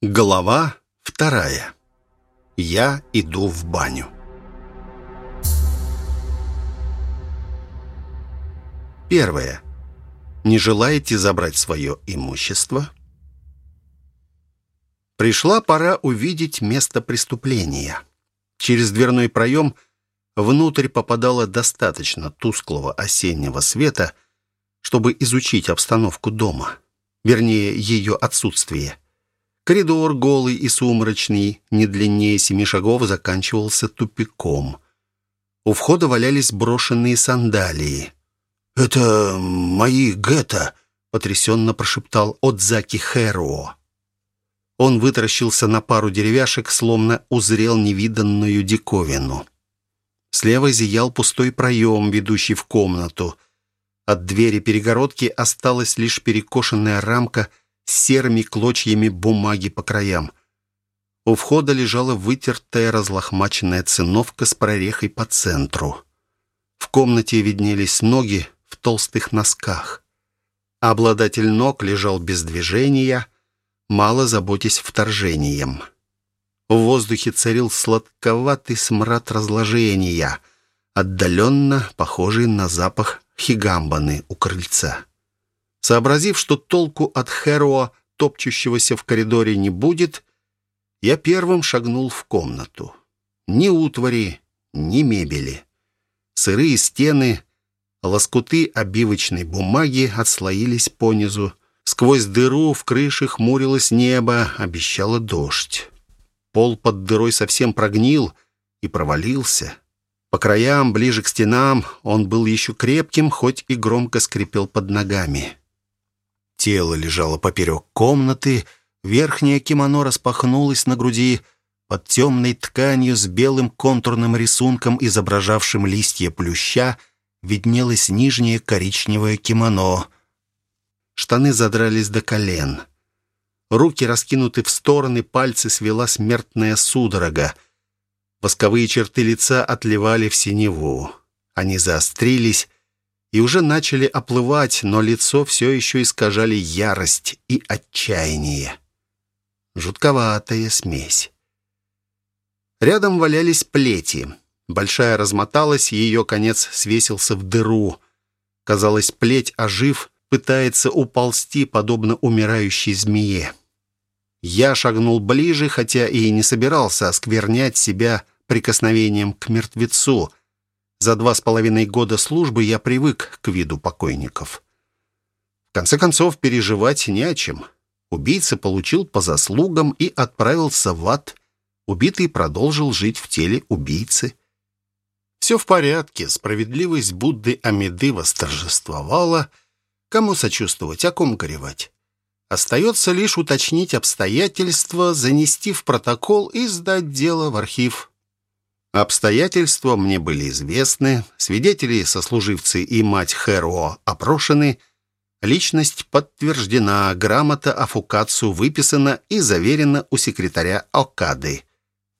Глава вторая. Я иду в баню. Первое. Не желаете забрать свое имущество? Пришла пора увидеть место преступления. Через дверной проем внутрь попадало достаточно тусклого осеннего света, чтобы изучить обстановку дома, вернее, ее отсутствие – Коридор, голый и сумрачный, не длиннее семи шагов, заканчивался тупиком. У входа валялись брошенные сандалии. «Это мои гетто», — потрясенно прошептал Отзаки Хэро. Он вытаращился на пару деревяшек, словно узрел невиданную диковину. Слева зиял пустой проем, ведущий в комнату. От двери перегородки осталась лишь перекошенная рамка — серыми клочьями бумаги по краям. У входа лежала вытертая разлохмаченная циновка с прорехой по центру. В комнате виднелись ноги в толстых носках. Обладатель ног лежал без движения, мало заботясь вторжением. В воздухе царил сладковатый смрад разложения, отдаленно похожий на запах хигамбаны у крыльца. Сообразив, что толку от Хэроа, топчущегося в коридоре, не будет, я первым шагнул в комнату. Ни утвари, ни мебели. Сырые стены, лоскуты обивочной бумаги отслоились понизу. Сквозь дыру в крыше хмурилось небо, обещало дождь. Пол под дырой совсем прогнил и провалился. По краям, ближе к стенам, он был еще крепким, хоть и громко скрипел под ногами. Тело лежало поперек комнаты, верхнее кимоно распахнулось на груди, под темной тканью с белым контурным рисунком, изображавшим листья плюща, виднелось нижнее коричневое кимоно. Штаны задрались до колен. Руки раскинуты в стороны, пальцы свела смертная судорога. Восковые черты лица отливали в синеву. Они заострились, и уже начали оплывать, но лицо все еще искажали ярость и отчаяние. Жутковатая смесь. Рядом валялись плети. Большая размоталась, ее конец свесился в дыру. Казалось, плеть, ожив, пытается уползти, подобно умирающей змее. Я шагнул ближе, хотя и не собирался осквернять себя прикосновением к мертвецу. За два с половиной года службы я привык к виду покойников. В конце концов, переживать не о чем. Убийца получил по заслугам и отправился в ад. Убитый продолжил жить в теле убийцы. Все в порядке, справедливость Будды Амиды восторжествовала. Кому сочувствовать, о ком горевать? Остается лишь уточнить обстоятельства, занести в протокол и сдать дело в архив. Обстоятельства мне были известны, свидетели, сослуживцы и мать Хэро опрошены, личность подтверждена, грамота о Фукацу выписана и заверена у секретаря Окады.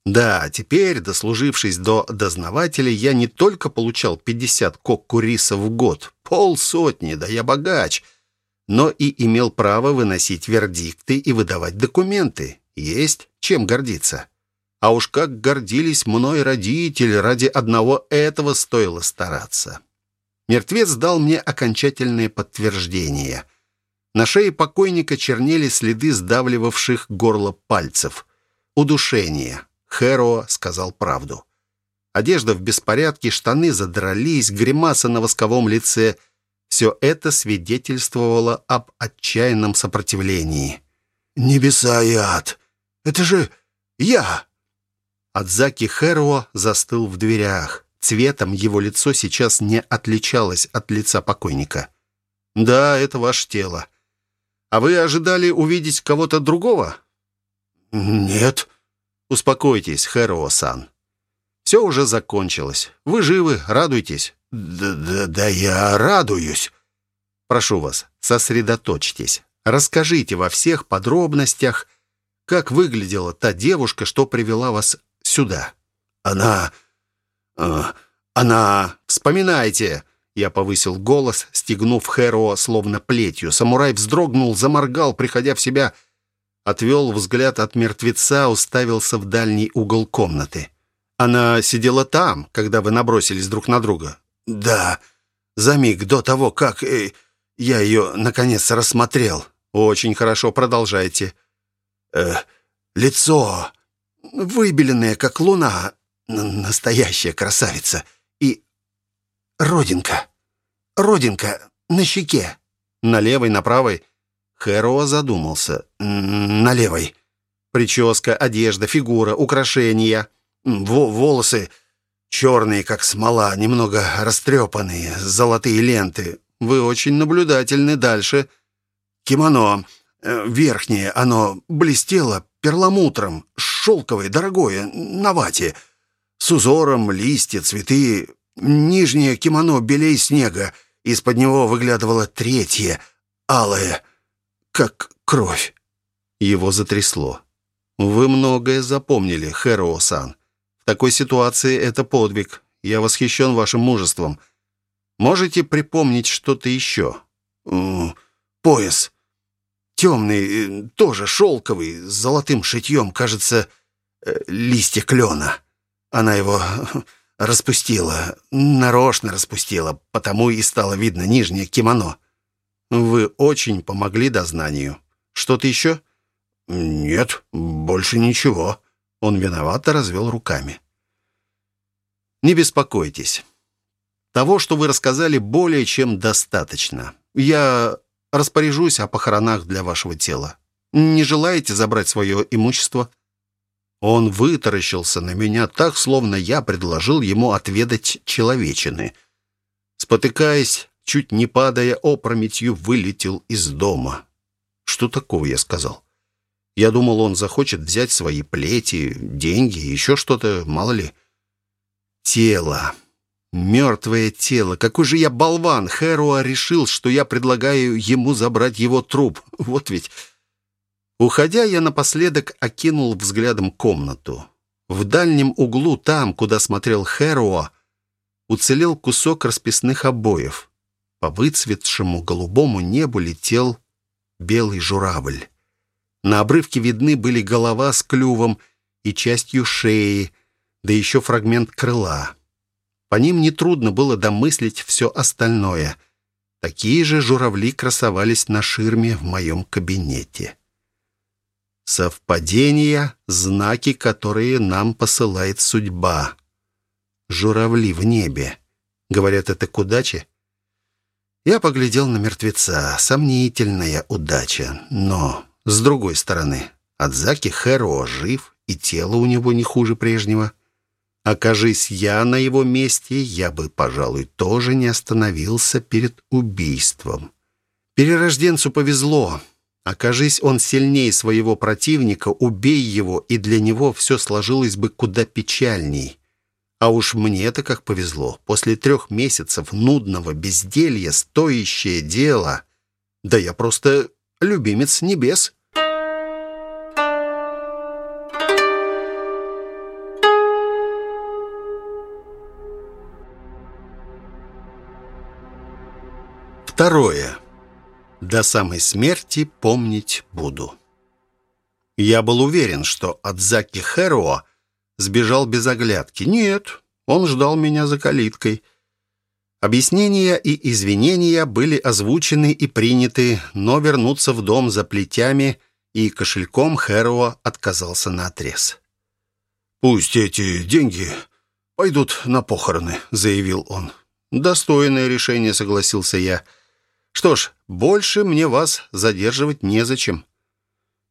Да, теперь, дослужившись до дознавателя, я не только получал 50 коккуриса в год, полсотни, да я богач, но и имел право выносить вердикты и выдавать документы. Есть чем гордиться. А уж как гордились мной родители, ради одного этого стоило стараться. Мертвец дал мне окончательное подтверждение. На шее покойника чернели следы сдавливавших горло пальцев. Удушение. Хэро сказал правду. Одежда в беспорядке, штаны задрались, гримаса на восковом лице. Все это свидетельствовало об отчаянном сопротивлении. «Небеса и ад! Это же я!» Адзаки Хэруо застыл в дверях. Цветом его лицо сейчас не отличалось от лица покойника. «Да, это ваше тело. А вы ожидали увидеть кого-то другого?» «Нет». «Успокойтесь, Хэруо-сан. Все уже закончилось. Вы живы, радуйтесь». «Да, да, да я радуюсь». «Прошу вас, сосредоточьтесь. Расскажите во всех подробностях, как выглядела та девушка, что привела вас сюда. Она... Э, она... Вспоминайте!» Я повысил голос, стегнув Хэро словно плетью. Самурай вздрогнул, заморгал, приходя в себя. отвел взгляд от мертвеца, уставился в дальний угол комнаты. «Она сидела там, когда вы набросились друг на друга?» «Да, за миг до того, как э, я ее, наконец, рассмотрел». «Очень хорошо, продолжайте». Э, «Лицо выбеленное, как луна, настоящая красавица, и родинка, родинка на щеке». «На левой, на правой?» Хэроа задумался. «На левой». «Прическа, одежда, фигура, украшения». Во «Волосы черные, как смола, немного растрепанные, золотые ленты. Вы очень наблюдательны. Дальше». «Кимоно. Э, верхнее, оно блестело перламутром, шелковое, дорогое, на вате, с узором, листья, цветы. Нижнее кимоно белей снега, из-под него выглядывало третье, алое, как кровь. Его затрясло. «Вы многое запомнили, Хэроу-сан. В такой ситуации это подвиг. Я восхищен вашим мужеством. Можете припомнить что-то еще?» «Пояс. Темный, э, тоже шелковый, с золотым шитьем, кажется, э, листья клена. Она его распустила, нарочно распустила, потому и стало видно нижнее кимоно». «Вы очень помогли дознанию. Что-то еще?» «Нет, больше ничего». Он виновато развел руками. «Не беспокойтесь. Того, что вы рассказали, более чем достаточно. Я распоряжусь о похоронах для вашего тела. Не желаете забрать свое имущество?» Он вытаращился на меня так, словно я предложил ему отведать человечины. Спотыкаясь, чуть не падая опрометью, вылетел из дома. «Что такого?» — я сказал. Я думал, он захочет взять свои плети, деньги, еще что-то, мало ли. Тело. Мертвое тело. Какой же я болван! Хэруа решил, что я предлагаю ему забрать его труп. Вот ведь... Уходя, я напоследок окинул взглядом комнату. В дальнем углу, там, куда смотрел Хэруа, уцелел кусок расписных обоев. По выцветшему голубому небу летел белый журавль. На обрывке видны были голова с клювом и частью шеи, да еще фрагмент крыла. По ним нетрудно было домыслить все остальное. Такие же журавли красовались на ширме в моем кабинете. Совпадения — знаки, которые нам посылает судьба. Журавли в небе. Говорят, это к удаче? Я поглядел на мертвеца. Сомнительная удача. Но, с другой стороны, Адзаки Хэро жив, и тело у него не хуже прежнего. Окажись я на его месте, я бы, пожалуй, тоже не остановился перед убийством. Перерожденцу повезло. Окажись он сильнее своего противника, убей его, и для него все сложилось бы куда печальней. А уж мне-то как повезло. После трех месяцев нудного безделья стоящее дело. Да я просто любимец небес. Второе. До самой смерти помнить буду. Я был уверен, что Адзаки Хэруо сбежал без оглядки. Нет, он ждал меня за калиткой. Объяснения и извинения были озвучены и приняты, но вернуться в дом за плетями и кошельком Хэроа отказался наотрез. «Пусть эти деньги пойдут на похороны», — заявил он. «Достойное решение», — согласился я. «Что ж, больше мне вас задерживать незачем».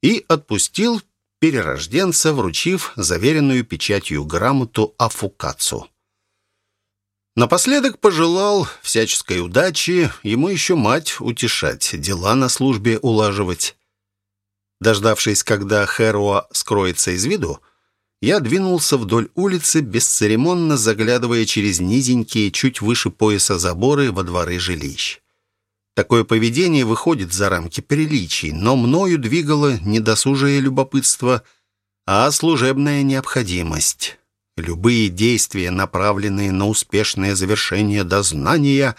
И отпустил перерожденца, вручив заверенную печатью грамоту Афукацу. Напоследок пожелал всяческой удачи, ему еще мать утешать, дела на службе улаживать. Дождавшись, когда Хэруа скроется из виду, я двинулся вдоль улицы, бесцеремонно заглядывая через низенькие, чуть выше пояса заборы во дворы жилищ. Такое поведение выходит за рамки приличий, но мною двигало недосужее любопытство, а служебная необходимость. Любые действия, направленные на успешное завершение дознания,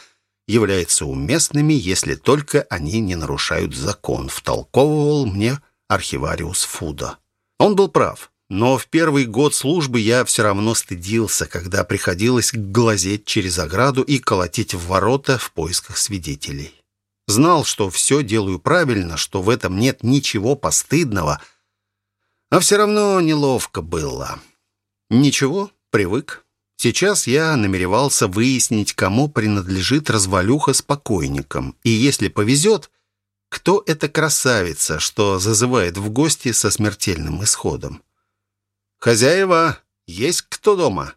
являются уместными, если только они не нарушают закон, втолковывал мне архивариус Фуда. Он был прав. Но в первый год службы я все равно стыдился, когда приходилось глазеть через ограду и колотить в ворота в поисках свидетелей. Знал, что все делаю правильно, что в этом нет ничего постыдного, а все равно неловко было. Ничего, привык. Сейчас я намеревался выяснить, кому принадлежит развалюха с покойником, и если повезет, кто эта красавица, что зазывает в гости со смертельным исходом. «Хозяева, есть кто дома?»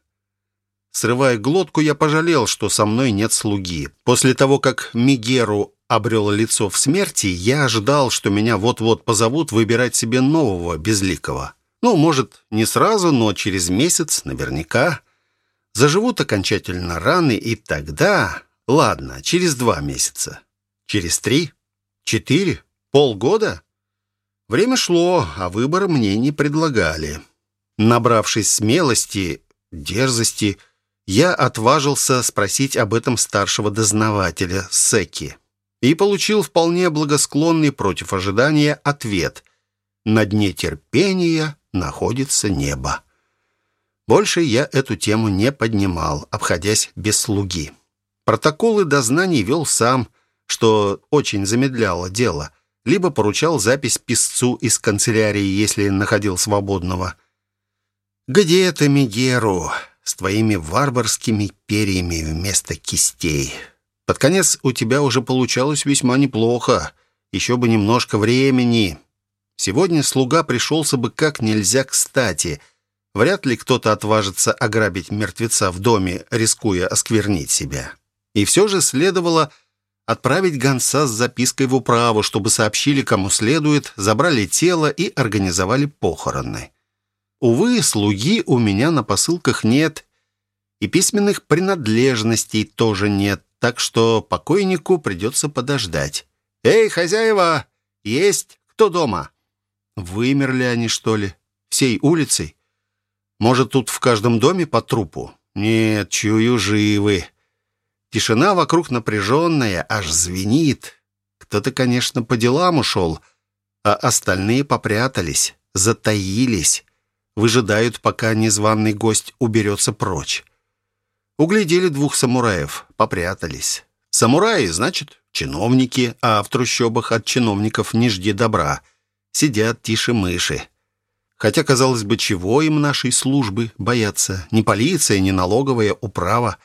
Срывая глотку, я пожалел, что со мной нет слуги. После того, как Мигеру обрел лицо в смерти, я ожидал, что меня вот-вот позовут выбирать себе нового безликого. Ну, может, не сразу, но через месяц наверняка. Заживут окончательно раны, и тогда... Ладно, через два месяца. Через три? Четыре? Полгода? Время шло, а выбора мне не предлагали. Набравшись смелости, дерзости, я отважился спросить об этом старшего дознавателя Секи и получил вполне благосклонный против ожидания ответ. На дне терпения находится небо. Больше я эту тему не поднимал, обходясь без слуги. Протоколы дознаний вел сам, что очень замедляло дело, либо поручал запись писцу из канцелярии, если находил свободного. «Где ты, Мегеру, с твоими варварскими перьями вместо кистей? Под конец у тебя уже получалось весьма неплохо. Еще бы немножко времени. Сегодня слуга пришелся бы как нельзя кстати. Вряд ли кто-то отважится ограбить мертвеца в доме, рискуя осквернить себя. И все же следовало отправить гонца с запиской в управу, чтобы сообщили, кому следует, забрали тело и организовали похороны. Увы, слуги у меня на посылках нет, и письменных принадлежностей тоже нет, так что покойнику придется подождать. «Эй, хозяева, есть кто дома?» Вымерли они, что ли? Всей улицей? Может, тут в каждом доме по трупу? Нет, чую, живы. Тишина вокруг напряженная, аж звенит. Кто-то, конечно, по делам ушел, а остальные попрятались, затаились выжидают, пока незваный гость уберется прочь. Углядели двух самураев, попрятались. Самураи, значит, чиновники, а в трущобах от чиновников не жди добра. Сидят тише мыши. Хотя, казалось бы, чего им нашей службы бояться? Ни полиция, ни налоговая управа.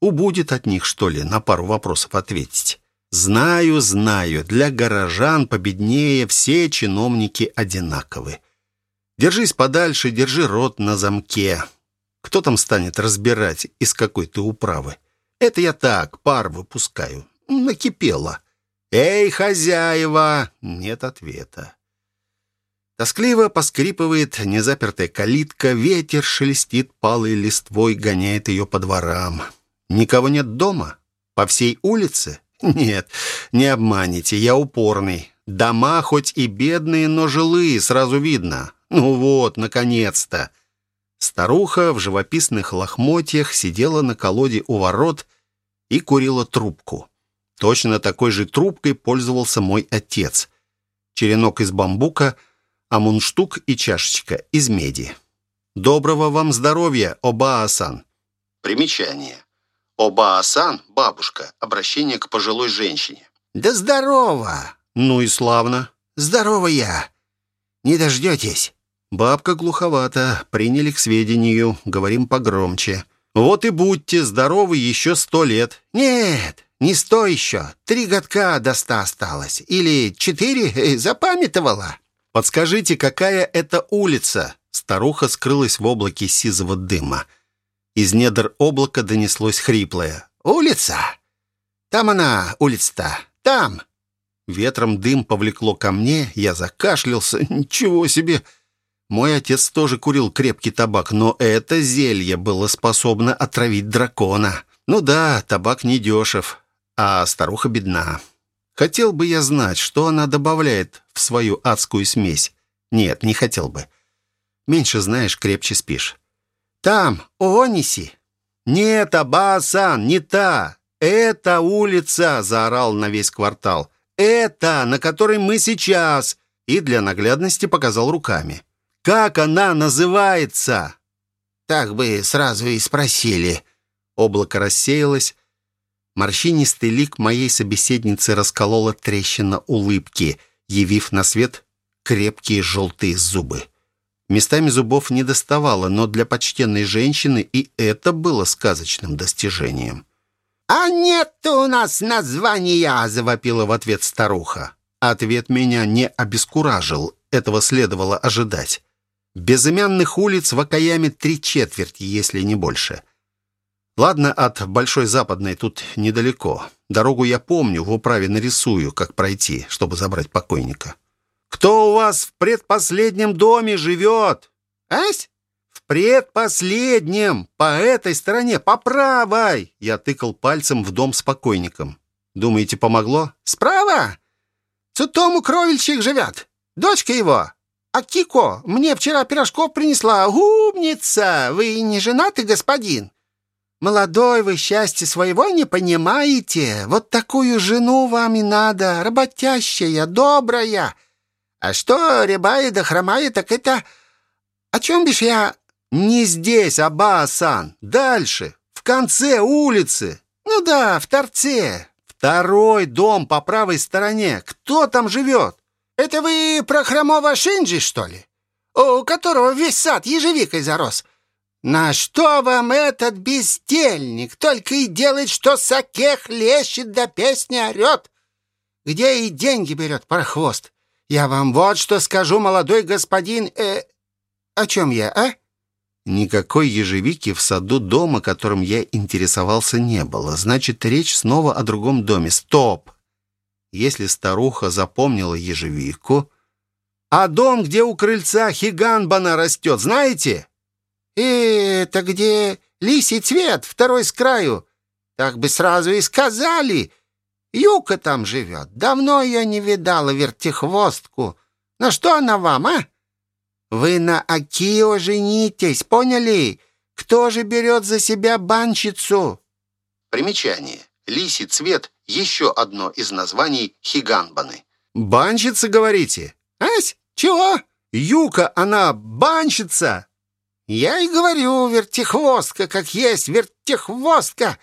Убудет от них, что ли, на пару вопросов ответить? Знаю, знаю, для горожан победнее все чиновники одинаковы. Держись подальше, держи рот на замке. Кто там станет разбирать, из какой ты управы? Это я так, пар выпускаю. Накипело. «Эй, хозяева!» Нет ответа. Тоскливо поскрипывает незапертая калитка, ветер шелестит палой листвой, гоняет ее по дворам. Никого нет дома? По всей улице? Нет, не обманите, я упорный. Дома хоть и бедные, но жилые, сразу видно. Ну вот, наконец-то. Старуха в живописных лохмотьях сидела на колоде у ворот и курила трубку. Точно такой же трубкой пользовался мой отец. Черенок из бамбука, а мундштук и чашечка из меди. «Доброго вам здоровья, Оба-асан!» Примечание. Оба-асан, бабушка, обращение к пожилой женщине. «Да здорово!» «Ну и славно!» «Здорово я! Не дождетесь?» Бабка глуховата, приняли к сведению, говорим погромче. Вот и будьте здоровы еще сто лет. Нет, не сто еще. Три годка до ста осталось. Или четыре, э, запамятовала. Подскажите, какая это улица? Старуха скрылась в облаке сизого дыма. Из недр облака донеслось хриплое. «Улица? Там она, улица-то, там!» Ветром дым повлекло ко мне, я закашлялся. «Ничего себе!» Мой отец тоже курил крепкий табак, но это зелье было способно отравить дракона. Ну да, табак не дешев, а старуха бедна. Хотел бы я знать, что она добавляет в свою адскую смесь. Нет, не хотел бы. Меньше знаешь, крепче спишь. Там, Ониси. Нет, Абасан, не та. Это улица, заорал на весь квартал. Это, на которой мы сейчас. и для наглядности показал руками. «Как она называется?» «Так бы сразу и спросили». Облако рассеялось. Морщинистый лик моей собеседницы расколола трещина улыбки, явив на свет крепкие желтые зубы. Местами зубов не доставало, но для почтенной женщины и это было сказочным достижением. «А нет у нас названия!» — завопила в ответ старуха. Ответ меня не обескуражил, этого следовало ожидать. Безымянных улиц в Акаяме три четверти, если не больше. Ладно, от Большой Западной тут недалеко. Дорогу я помню, в управе нарисую, как пройти, чтобы забрать покойника. «Кто у вас в предпоследнем доме живет?» «Ась?» «В предпоследнем! По этой стороне, по правой!» Я тыкал пальцем в дом с покойником. «Думаете, помогло?» «Справа? Цутому кровельщик живет. Дочка его. А Кико мне вчера пирожков принесла. Умница! Вы не женаты, господин?» «Молодой вы счастье своего не понимаете. Вот такую жену вам и надо, работящая, добрая. А что рябая да хромая, так это... О чем бишь я...» «Не здесь, Аба-асан. Дальше, в конце улицы». «Ну да, в торце. Второй дом по правой стороне. Кто там живет?» «Это вы про хромого Шинджи, что ли? У которого весь сад ежевикой зарос?» «На что вам этот бездельник? Только и делает, что саке хлещет да песни орет. Где и деньги берет парохвост? Я вам вот что скажу, молодой господин... Э, о чем я, а?» Никакой ежевики в саду дома, которым я интересовался, не было. Значит, речь снова о другом доме. Стоп! Если старуха запомнила ежевику... А дом, где у крыльца хиганбана растет, знаете? это где лисий цвет, второй с краю? Так бы сразу и сказали. Юка там живет. Давно ее не видала, вертихвостку. На что она вам, а? Вы на Акио женитесь, поняли? Кто же берет за себя банщицу? Примечание. Лисий цвет — еще одно из названий хиганбаны. «Банщица, говорите?» «Ась, чего?» «Юка, она банщица!» «Я и говорю, вертихвостка, как есть вертихвостка!»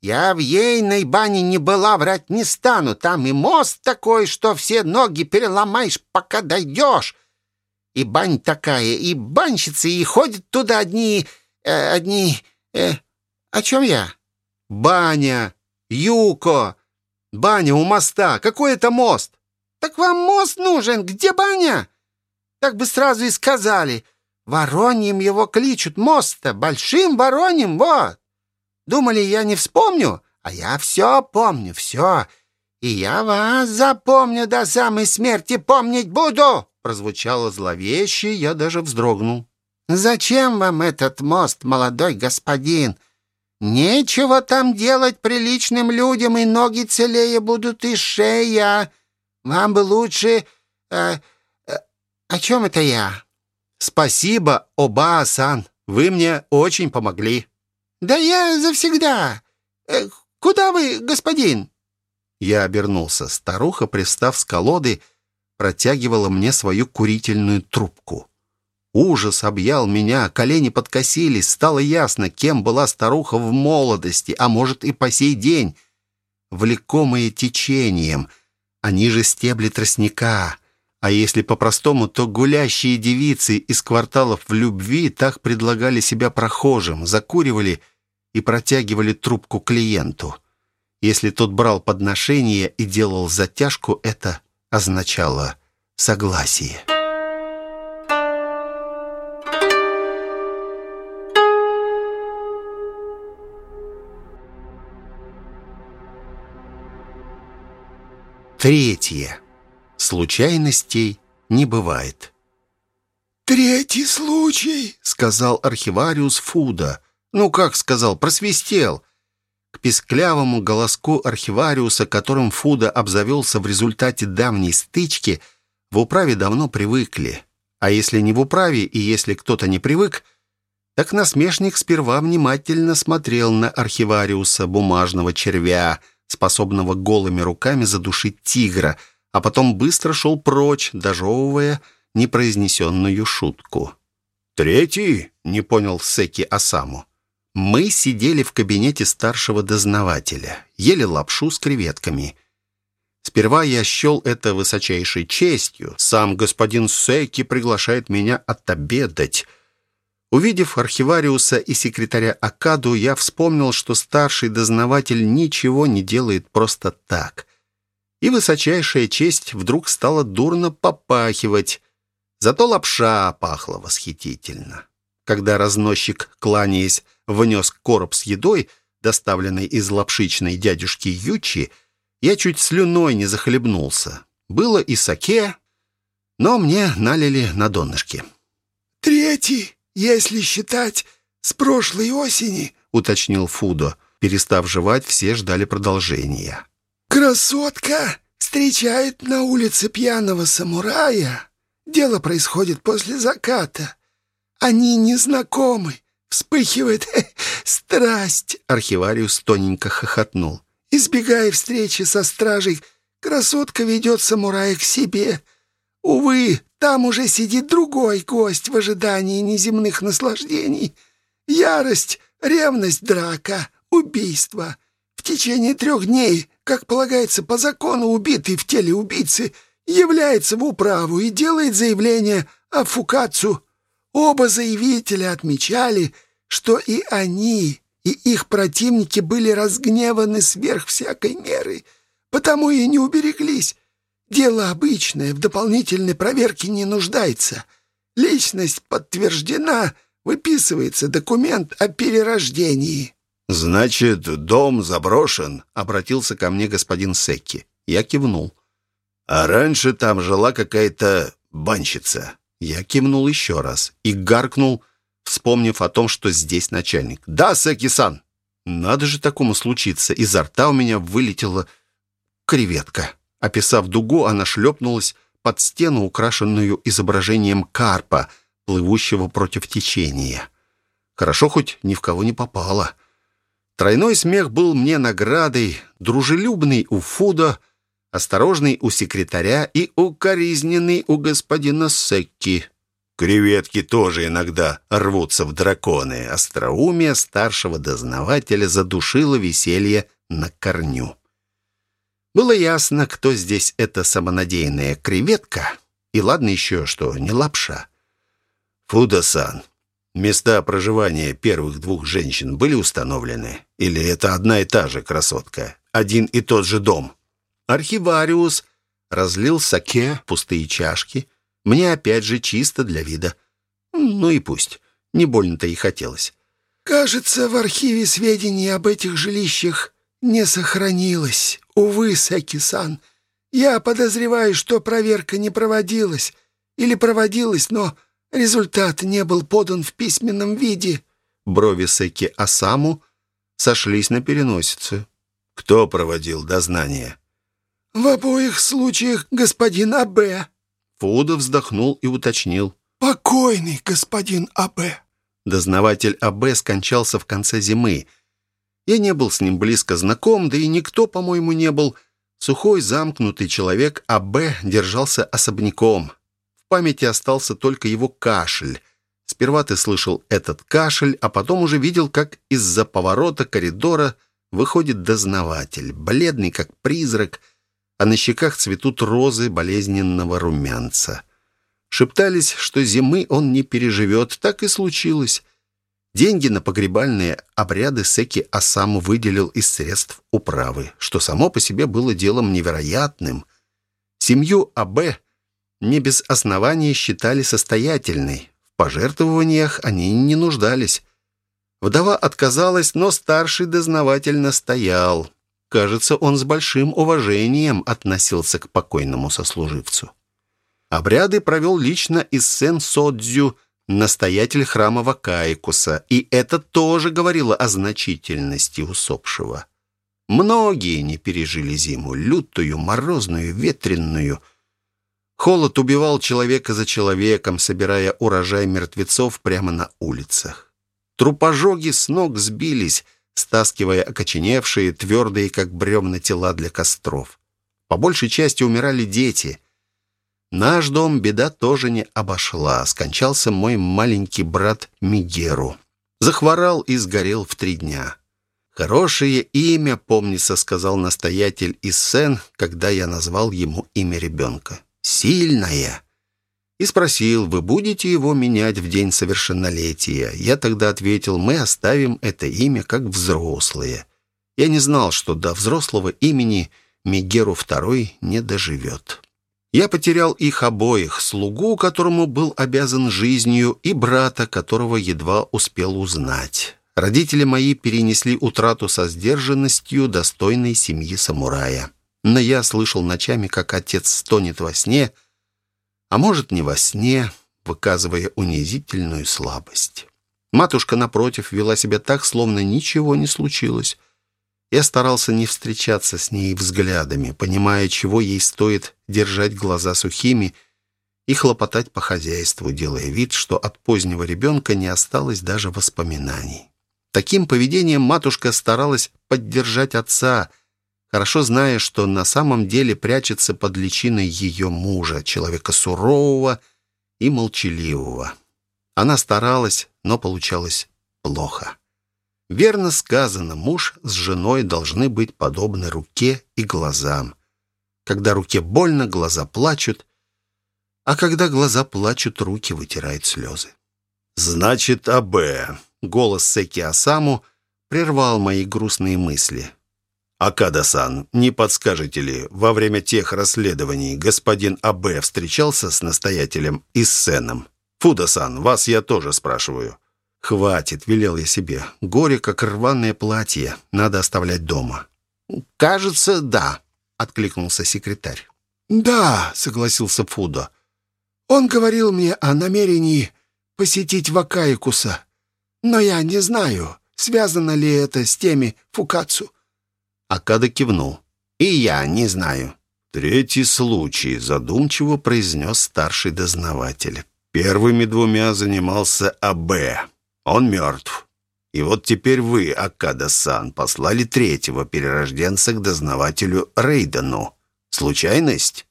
Я в ейной бане не была, врать не стану. Там и мост такой, что все ноги переломаешь, пока дойдешь. И бань такая, и банщицы, и ходят туда одни... Э, одни... Э, о чем я? Баня, Юко, баня у моста. Какой это мост? Так вам мост нужен. Где баня? Так бы сразу и сказали. Вороньим его кличут моста, большим вороньим, вот. Думали, я не вспомню? А я все помню, все. И я вас запомню до самой смерти, помнить буду!» Прозвучало зловеще, я даже вздрогнул. «Зачем вам этот мост, молодой господин? Нечего там делать приличным людям, и ноги целее будут, и шея. Вам бы лучше... Э, э, о чем это я?» «Спасибо, Оба-асан, вы мне очень помогли». «Да я завсегда. Э, куда вы, господин?» Я обернулся. Старуха, пристав с колоды, протягивала мне свою курительную трубку. Ужас объял меня, колени подкосились, стало ясно, кем была старуха в молодости, а может и по сей день. Влекомые течением, они же стебли тростника. А если по-простому, то гулящие девицы из кварталов в любви так предлагали себя прохожим, закуривали и протягивали трубку клиенту. Если тот брал подношение и делал затяжку, это означало согласие. Третье. Случайностей не бывает. «Третий случай», — сказал архивариус Фуда. Ну, как сказал, просвистел. К песклявому голоску архивариуса, которым Фуда обзавелся в результате давней стычки, в управе давно привыкли. А если не в управе, и если кто-то не привык, так насмешник сперва внимательно смотрел на архивариуса бумажного червя, способного голыми руками задушить тигра, а потом быстро шел прочь, дожевывая непроизнесенную шутку. «Третий?» — не понял Секи Асаму. Мы сидели в кабинете старшего дознавателя, ели лапшу с креветками. Сперва я счел это высочайшей честью. Сам господин Секи приглашает меня отобедать. Увидев архивариуса и секретаря Акаду, я вспомнил, что старший дознаватель ничего не делает просто так. И высочайшая честь вдруг стала дурно попахивать. Зато лапша пахла восхитительно. Когда разносчик, кланяясь, внес короб с едой, доставленный из лапшичной дядюшки Ючи, я чуть слюной не захлебнулся. Было и саке, но мне налили на донышке. «Третий, если считать с прошлой осени», — уточнил Фудо. Перестав жевать, все ждали продолжения. «Красотка встречает на улице пьяного самурая. Дело происходит после заката. Они не знакомы. Вспыхивает страсть. Архивариус тоненько хохотнул. Избегая встречи со стражей, красотка ведет самурая к себе. Увы, там уже сидит другой гость в ожидании неземных наслаждений. Ярость, ревность, драка, убийство. В течение трех дней, как полагается по закону, убитый в теле убийцы является в управу и делает заявление о фукацию Оба заявителя отмечали, что и они, и их противники были разгневаны сверх всякой меры, потому и не убереглись. Дело обычное, в дополнительной проверке не нуждается. Личность подтверждена, выписывается документ о перерождении». «Значит, дом заброшен?» — обратился ко мне господин Секки. Я кивнул. «А раньше там жила какая-то банщица». Я кивнул еще раз и гаркнул, вспомнив о том, что здесь начальник. «Да, Сэки-сан!» Надо же такому случиться. Изо рта у меня вылетела креветка. Описав дугу, она шлепнулась под стену, украшенную изображением карпа, плывущего против течения. Хорошо хоть ни в кого не попало. Тройной смех был мне наградой, дружелюбный у Фуда, осторожный у секретаря и укоризненный у господина Секки. Креветки тоже иногда рвутся в драконы. Остроумие старшего дознавателя задушило веселье на корню. Было ясно, кто здесь эта самонадеянная креветка, и ладно еще, что не лапша. Фудасан, места проживания первых двух женщин были установлены? Или это одна и та же красотка? Один и тот же дом? Архивариус разлил саке пустые чашки. Мне опять же чисто для вида. Ну и пусть. Не больно-то и хотелось. «Кажется, в архиве сведений об этих жилищах не сохранилось. Увы, Саки-сан. Я подозреваю, что проверка не проводилась. Или проводилась, но результат не был подан в письменном виде». Брови Сэки Асаму сошлись на переносице. «Кто проводил дознание?» «В обоих случаях господин А.Б.» Фуда вздохнул и уточнил. «Покойный господин А.Б.» Дознаватель А.Б. скончался в конце зимы. Я не был с ним близко знаком, да и никто, по-моему, не был. Сухой, замкнутый человек А.Б. держался особняком. В памяти остался только его кашель. Сперва ты слышал этот кашель, а потом уже видел, как из-за поворота коридора выходит дознаватель, бледный, как призрак, а на щеках цветут розы болезненного румянца. Шептались, что зимы он не переживет. Так и случилось. Деньги на погребальные обряды Секи Асаму выделил из средств управы, что само по себе было делом невероятным. Семью А.Б. не без основания считали состоятельной. В пожертвованиях они не нуждались. Вдова отказалась, но старший дознаватель настоял. Кажется, он с большим уважением относился к покойному сослуживцу. Обряды провел лично из Сен-Содзю, настоятель храма Вакаикуса, и это тоже говорило о значительности усопшего. Многие не пережили зиму, лютую, морозную, ветренную. Холод убивал человека за человеком, собирая урожай мертвецов прямо на улицах. Трупожоги с ног сбились, стаскивая окоченевшие, твердые, как бревна, тела для костров. По большей части умирали дети. Наш дом беда тоже не обошла. Скончался мой маленький брат Мигеру. Захворал и сгорел в три дня. «Хорошее имя, помнится», — сказал настоятель из Сен, когда я назвал ему имя ребенка. «Сильное». И спросил, вы будете его менять в день совершеннолетия? Я тогда ответил, мы оставим это имя как взрослые. Я не знал, что до взрослого имени Мегеру II не доживет. Я потерял их обоих, слугу, которому был обязан жизнью, и брата, которого едва успел узнать. Родители мои перенесли утрату со сдержанностью достойной семьи самурая. Но я слышал ночами, как отец стонет во сне, а может, не во сне, выказывая унизительную слабость. Матушка, напротив, вела себя так, словно ничего не случилось. Я старался не встречаться с ней взглядами, понимая, чего ей стоит держать глаза сухими и хлопотать по хозяйству, делая вид, что от позднего ребенка не осталось даже воспоминаний. Таким поведением матушка старалась поддержать отца, хорошо зная, что на самом деле прячется под личиной ее мужа, человека сурового и молчаливого. Она старалась, но получалось плохо. Верно сказано, муж с женой должны быть подобны руке и глазам. Когда руке больно, глаза плачут, а когда глаза плачут, руки вытирают слезы. «Значит, А.Б. Голос Секи Асаму прервал мои грустные мысли. «Акада-сан, не подскажете ли, во время тех расследований господин А.Б. встречался с настоятелем и с Сеном? Фуда-сан, вас я тоже спрашиваю». «Хватит», — велел я себе. «Горе, как рваное платье. Надо оставлять дома». «Кажется, да», — откликнулся секретарь. «Да», — согласился Фуда. «Он говорил мне о намерении посетить Вакаикуса. Но я не знаю, связано ли это с теми Фукацу». Акада кивнул. «И я не знаю». «Третий случай», — задумчиво произнес старший дознаватель. «Первыми двумя занимался А.Б. Он мертв. И вот теперь вы, Акада-сан, послали третьего перерожденца к дознавателю Рейдену. Случайность?»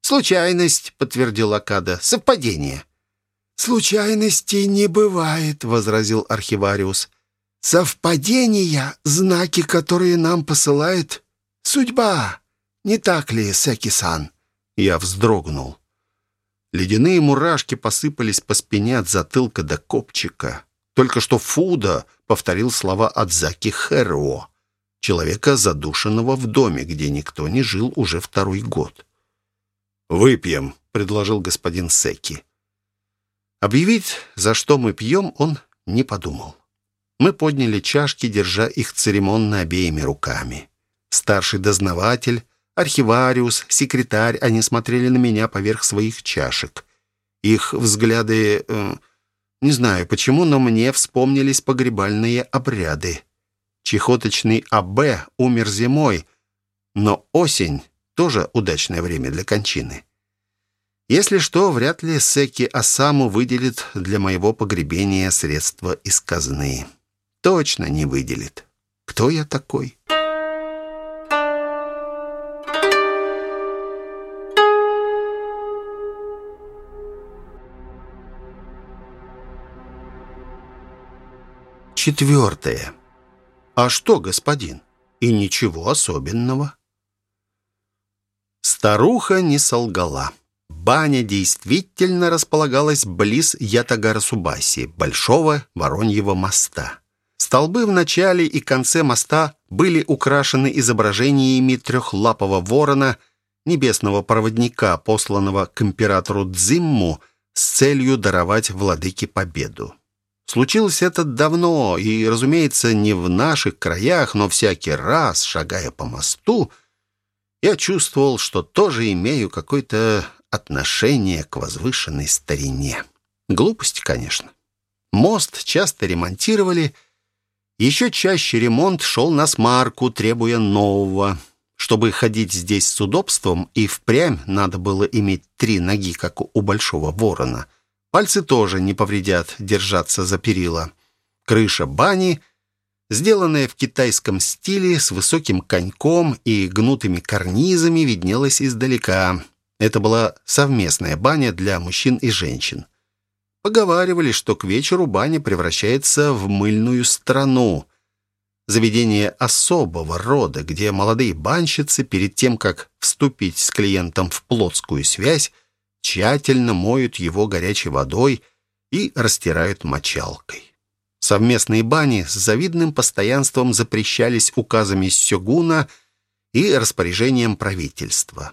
«Случайность», — подтвердил Акада. «Совпадение». «Случайностей не бывает», — возразил архивариус. «Совпадения — знаки, которые нам посылает судьба. Не так ли, Секи-сан?» Я вздрогнул. Ледяные мурашки посыпались по спине от затылка до копчика. Только что Фуда повторил слова Адзаки Хэруо, человека, задушенного в доме, где никто не жил уже второй год. «Выпьем», — предложил господин Секи. Объявить, за что мы пьем, он не подумал. Мы подняли чашки, держа их церемонно обеими руками. Старший дознаватель, архивариус, секретарь, они смотрели на меня поверх своих чашек. Их взгляды... Э, не знаю почему, но мне вспомнились погребальные обряды. Чехоточный А.Б. умер зимой, но осень — тоже удачное время для кончины. Если что, вряд ли Секи Асаму выделит для моего погребения средства из казны. Точно не выделит. Кто я такой? Четвертое. А что, господин? И ничего особенного. Старуха не солгала. Баня действительно располагалась близ Ятагара-Субаси, большого Вороньего моста. Столбы в начале и конце моста были украшены изображениями трехлапого ворона, небесного проводника, посланного к императору Дзимму с целью даровать владыке победу. Случилось это давно, и, разумеется, не в наших краях, но всякий раз, шагая по мосту, я чувствовал, что тоже имею какой-то отношение к возвышенной старине. Глупости, конечно. Мост часто ремонтировали. Еще чаще ремонт шел на смарку, требуя нового. Чтобы ходить здесь с удобством, и впрямь надо было иметь три ноги, как у большого ворона. Пальцы тоже не повредят держаться за перила. Крыша бани сделанная в китайском стиле с высоким коньком и гнутыми карнизами, виднелась издалека. Это была совместная баня для мужчин и женщин. Поговаривали, что к вечеру баня превращается в мыльную страну. Заведение особого рода, где молодые банщицы перед тем, как вступить с клиентом в плотскую связь, тщательно моют его горячей водой и растирают мочалкой. Совместные бани с завидным постоянством запрещались указами Сёгуна и распоряжением правительства.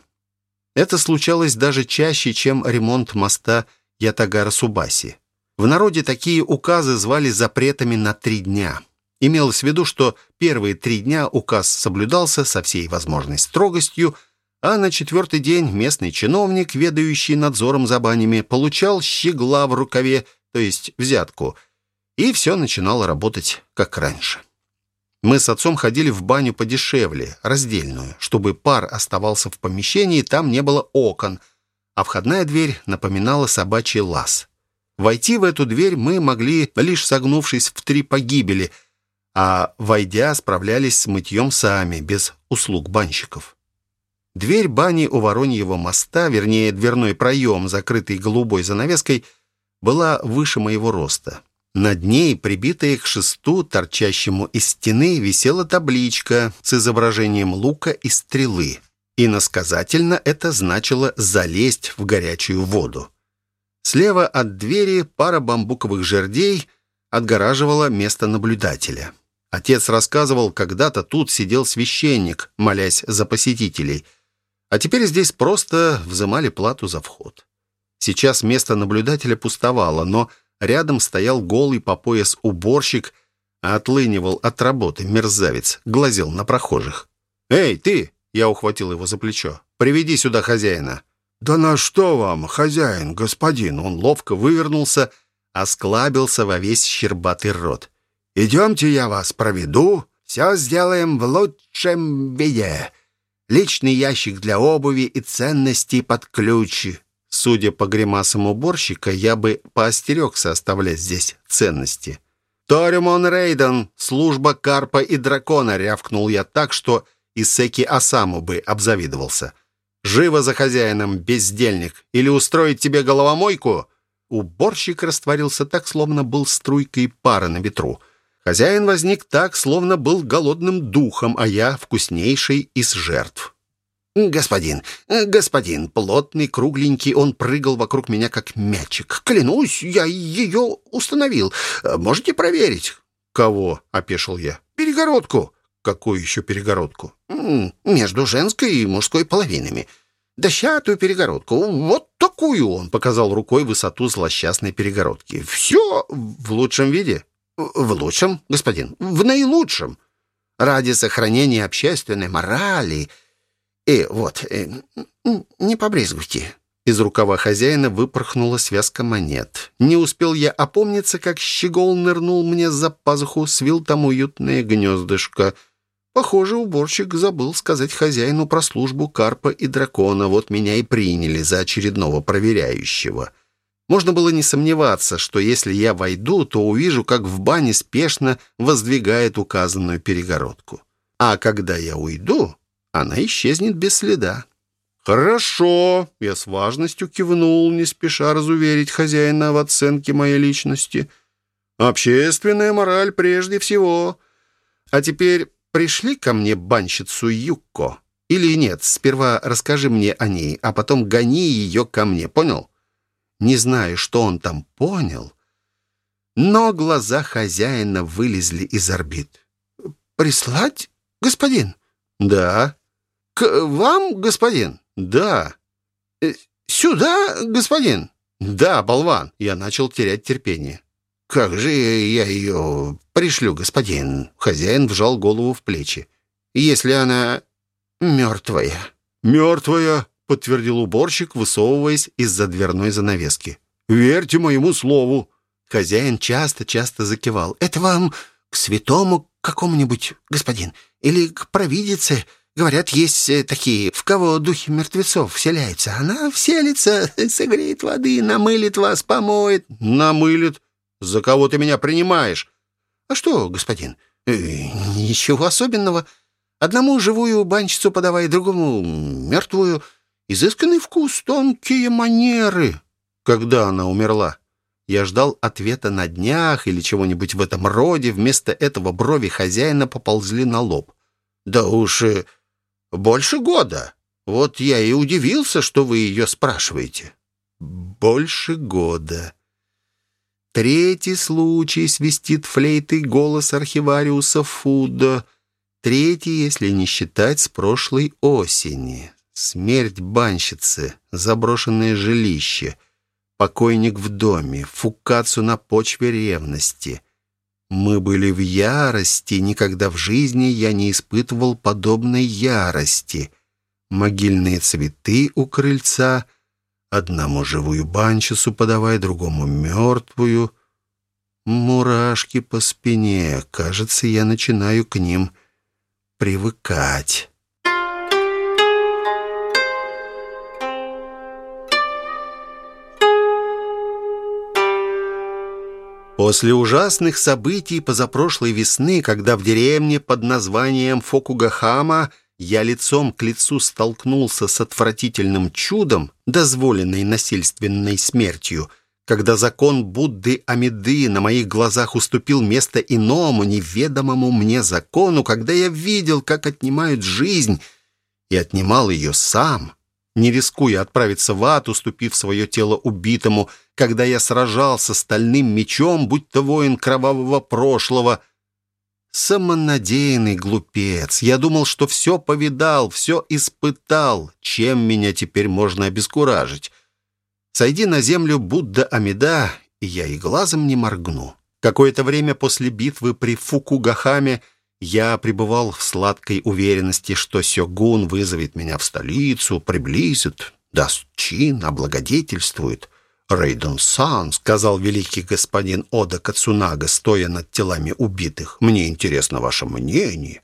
Это случалось даже чаще, чем ремонт моста Ятагара-Субаси. В народе такие указы звали запретами на три дня. Имелось в виду, что первые три дня указ соблюдался со всей возможной строгостью, а на четвертый день местный чиновник, ведающий надзором за банями, получал щегла в рукаве, то есть взятку, и все начинало работать как раньше. Мы с отцом ходили в баню подешевле, раздельную, чтобы пар оставался в помещении, там не было окон, а входная дверь напоминала собачий лаз. Войти в эту дверь мы могли, лишь согнувшись в три погибели, а, войдя, справлялись с мытьем сами, без услуг банщиков. Дверь бани у Вороньего моста, вернее, дверной проем, закрытый голубой занавеской, была выше моего роста. Над ней, прибитая к шесту, торчащему из стены, висела табличка с изображением лука и стрелы. Иносказательно это значило «залезть в горячую воду». Слева от двери пара бамбуковых жердей отгораживала место наблюдателя. Отец рассказывал, когда-то тут сидел священник, молясь за посетителей, а теперь здесь просто взымали плату за вход. Сейчас место наблюдателя пустовало, но Рядом стоял голый по пояс уборщик, а отлынивал от работы мерзавец, глазел на прохожих. «Эй, ты!» — я ухватил его за плечо. «Приведи сюда хозяина». «Да на что вам, хозяин, господин?» Он ловко вывернулся, осклабился во весь щербатый рот. «Идемте, я вас проведу. Все сделаем в лучшем виде. Личный ящик для обуви и ценностей под ключ. Судя по гримасам уборщика, я бы поостерегся оставлять здесь ценности. «Торимон Рейден, служба Карпа и Дракона!» — рявкнул я так, что Исеки Асаму бы обзавидовался. «Живо за хозяином, бездельник! Или устроить тебе головомойку?» Уборщик растворился так, словно был струйкой пара на ветру. Хозяин возник так, словно был голодным духом, а я вкуснейший из жертв. «Господин, господин, плотный, кругленький, он прыгал вокруг меня, как мячик. Клянусь, я ее установил. Можете проверить?» «Кого?» — опешил я. «Перегородку». «Какую еще перегородку?» «Между женской и мужской половинами. Дощатую перегородку. Вот такую!» Он показал рукой высоту злосчастной перегородки. «Все в лучшем виде?» «В лучшем, господин, в наилучшем. Ради сохранения общественной морали...» И вот, э, не побрезгуйте». Из рукава хозяина выпорхнула связка монет. Не успел я опомниться, как щегол нырнул мне за пазуху, свил там уютное гнездышко. Похоже, уборщик забыл сказать хозяину про службу карпа и дракона. Вот меня и приняли за очередного проверяющего. Можно было не сомневаться, что если я войду, то увижу, как в бане спешно воздвигает указанную перегородку. А когда я уйду, она исчезнет без следа. «Хорошо», — я с важностью кивнул, не спеша разуверить хозяина в оценке моей личности. «Общественная мораль прежде всего. А теперь пришли ко мне банщицу Юкко. Или нет, сперва расскажи мне о ней, а потом гони ее ко мне, понял?» Не знаю, что он там понял, но глаза хозяина вылезли из орбит. «Прислать, господин?» «Да». «К вам, господин?» «Да». Э, «Сюда, господин?» «Да, болван». Я начал терять терпение. «Как же я ее пришлю, господин?» Хозяин вжал голову в плечи. «Если она мертвая». «Мертвая», — подтвердил уборщик, высовываясь из-за дверной занавески. «Верьте моему слову». Хозяин часто-часто закивал. «Это вам к святому какому-нибудь, господин? Или к провидице?» Говорят, есть э, такие, в кого духи мертвецов вселяются. Она вселится, согреет воды, намылит вас, помоет». «Намылит? За кого ты меня принимаешь?» «А что, господин, Э, «Ничего особенного. Одному живую банщицу подавай, другому мертвую. Изысканный вкус, тонкие манеры». Когда она умерла? Я ждал ответа на днях или чего-нибудь в этом роде. Вместо этого брови хозяина поползли на лоб. «Да уж и больше года. Вот я и удивился, что вы ее спрашиваете». «Больше года». Третий случай свистит флейтой голос архивариуса Фуда. Третий, если не считать с прошлой осени. Смерть банщицы, заброшенное жилище, покойник в доме, фукацию на почве ревности. Мы были в ярости, никогда в жизни я не испытывал подобной ярости. Могильные цветы у крыльца — Одному живую банчесу подавай, другому мертвую. Мурашки по спине. Кажется, я начинаю к ним привыкать. После ужасных событий позапрошлой весны, когда в деревне под названием Фокугахама я лицом к лицу столкнулся с отвратительным чудом, дозволенной насильственной смертью, когда закон Будды Амиды на моих глазах уступил место иному, неведомому мне закону, когда я видел, как отнимают жизнь, и отнимал ее сам, не рискуя отправиться в ад, уступив свое тело убитому, когда я сражался стальным мечом, будь то воин кровавого прошлого — Самонадеянный глупец. Я думал, что все повидал, все испытал. Чем меня теперь можно обескуражить? Сойди на землю Будда Амида, и я и глазом не моргну. Какое-то время после битвы при Фукугахаме я пребывал в сладкой уверенности, что Сёгун вызовет меня в столицу, приблизит, даст чин, облагодетельствует. Рейден Сан, сказал великий господин Ода Кацунага, стоя над телами убитых. Мне интересно ваше мнение.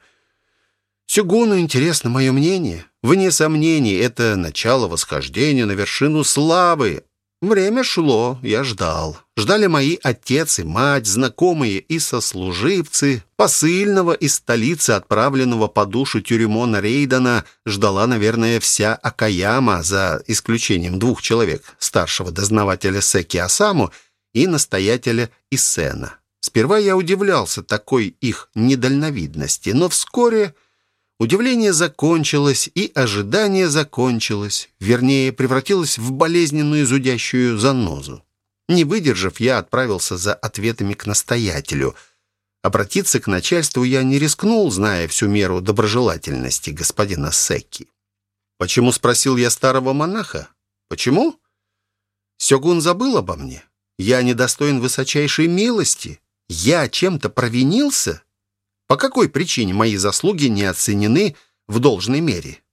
Сюгуну интересно мое мнение. Вне сомнений, это начало восхождения на вершину славы, Время шло, я ждал. Ждали мои отец и мать, знакомые и сослуживцы. Посыльного из столицы, отправленного по душу Тюремона Рейдана, ждала, наверное, вся Акаяма, за исключением двух человек, старшего дознавателя Секи Асаму и настоятеля Исена. Сперва я удивлялся такой их недальновидности, но вскоре Удивление закончилось, и ожидание закончилось, вернее, превратилось в болезненную зудящую занозу. Не выдержав, я отправился за ответами к настоятелю. Обратиться к начальству я не рискнул, зная всю меру доброжелательности господина Секки. Почему спросил я старого монаха? Почему? Сёгун забыл обо мне. Я недостоин высочайшей милости. Я чем-то провинился? По какой причине мои заслуги не оценены в должной мере?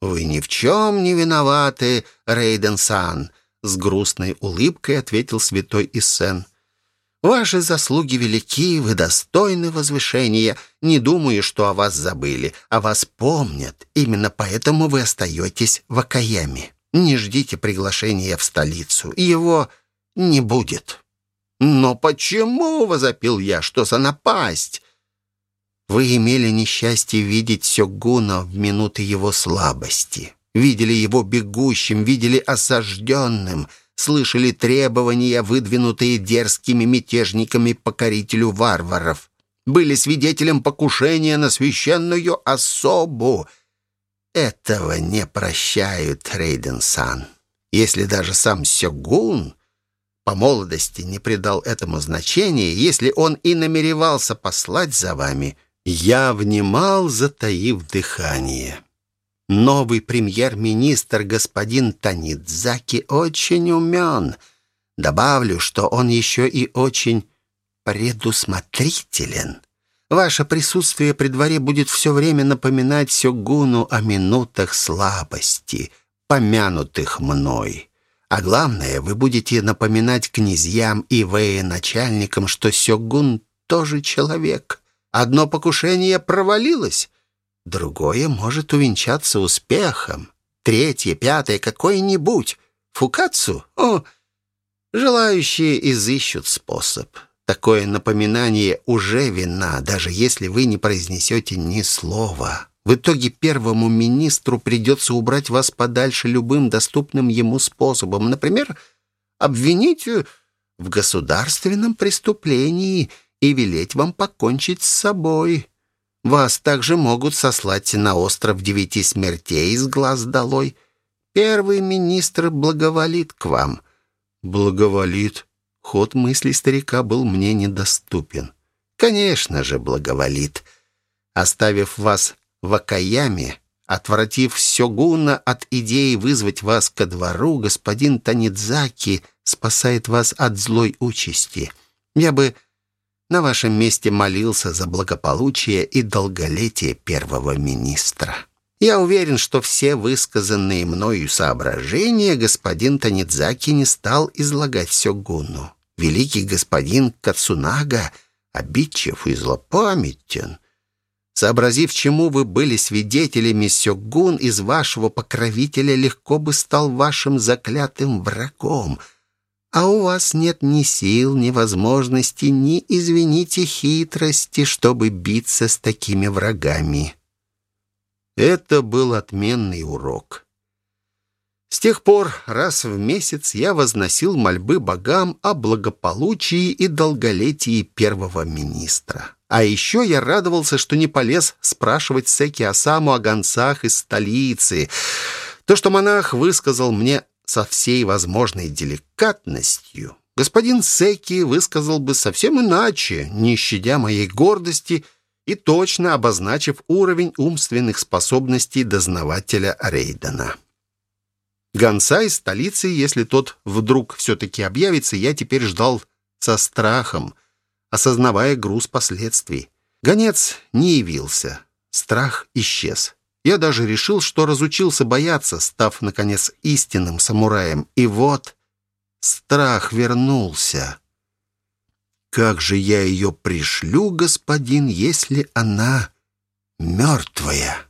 «Вы ни в чем не виноваты, Рейден-сан», — с грустной улыбкой ответил святой Иссен. «Ваши заслуги велики, вы достойны возвышения. Не думаю, что о вас забыли, а вас помнят. Именно поэтому вы остаетесь в Акаяме. Не ждите приглашения в столицу, его не будет». «Но почему?» — возопил я. «Что за напасть?» Вы имели несчастье видеть Сёгуна в минуты его слабости. Видели его бегущим, видели осажденным, слышали требования, выдвинутые дерзкими мятежниками покорителю варваров. Были свидетелем покушения на священную особу. Этого не прощают, Рейден-сан. Если даже сам Сёгун по молодости не придал этому значения, если он и намеревался послать за вами — я внимал, затаив дыхание. Новый премьер-министр господин Танидзаки очень умен. Добавлю, что он еще и очень предусмотрителен. Ваше присутствие при дворе будет все время напоминать Сёгуну о минутах слабости, помянутых мной. А главное, вы будете напоминать князьям и военачальникам, что Сёгун тоже человек — Одно покушение провалилось, другое может увенчаться успехом. Третье, пятое, какое-нибудь. Фукацу? О, желающие изыщут способ. Такое напоминание уже вина, даже если вы не произнесете ни слова. В итоге первому министру придется убрать вас подальше любым доступным ему способом. Например, обвинить в государственном преступлении и велеть вам покончить с собой. Вас также могут сослать на остров девяти смертей с глаз долой. Первый министр благоволит к вам». «Благоволит?» Ход мыслей старика был мне недоступен. Конечно же, благоволит. Оставив вас в окаяме, отвратив Сёгуна от идеи вызвать вас ко двору, господин Танидзаки спасает вас от злой участи. Я бы на вашем месте молился за благополучие и долголетие первого министра. Я уверен, что все высказанные мною соображения господин Танидзаки не стал излагать Сёгуну великий господин Кацунага обидчив и злопамятен. Сообразив, чему вы были свидетелями, Сёгун из вашего покровителя легко бы стал вашим заклятым врагом. А у вас нет ни сил, ни возможности, ни, извините, хитрости, чтобы биться с такими врагами. Это был отменный урок. С тех пор раз в месяц я возносил мольбы богам о благополучии и долголетии первого министра. А еще я радовался, что не полез спрашивать Секи Осаму о гонцах из столицы. То, что монах высказал мне со всей возможной деликатностью, господин Секи высказал бы совсем иначе, не щадя моей гордости и точно обозначив уровень умственных способностей дознавателя Рейдена. Гонца из столицы, если тот вдруг все-таки объявится, я теперь ждал со страхом, осознавая груз последствий. Гонец не явился. Страх исчез. Я даже решил, что разучился бояться, став, наконец, истинным самураем. И вот страх вернулся. Как же я ее пришлю, господин, если она мертвая?»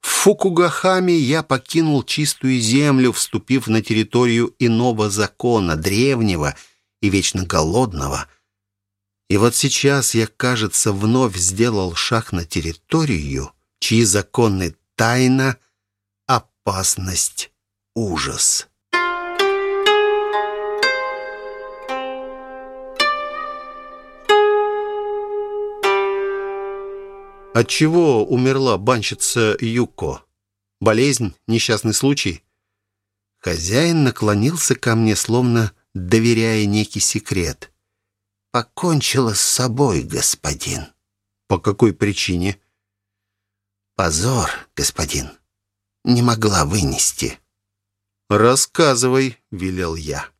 В Фукугахаме я покинул чистую землю, вступив на территорию иного закона, древнего и вечно голодного. И вот сейчас я, кажется, вновь сделал шаг на территорию, чьи законы тайна, опасность, ужас. От чего умерла банщица Юко? Болезнь, несчастный случай? Хозяин наклонился ко мне, словно доверяя некий секрет. Покончила с собой, господин. По какой причине? Позор, господин. Не могла вынести. Рассказывай, велел я.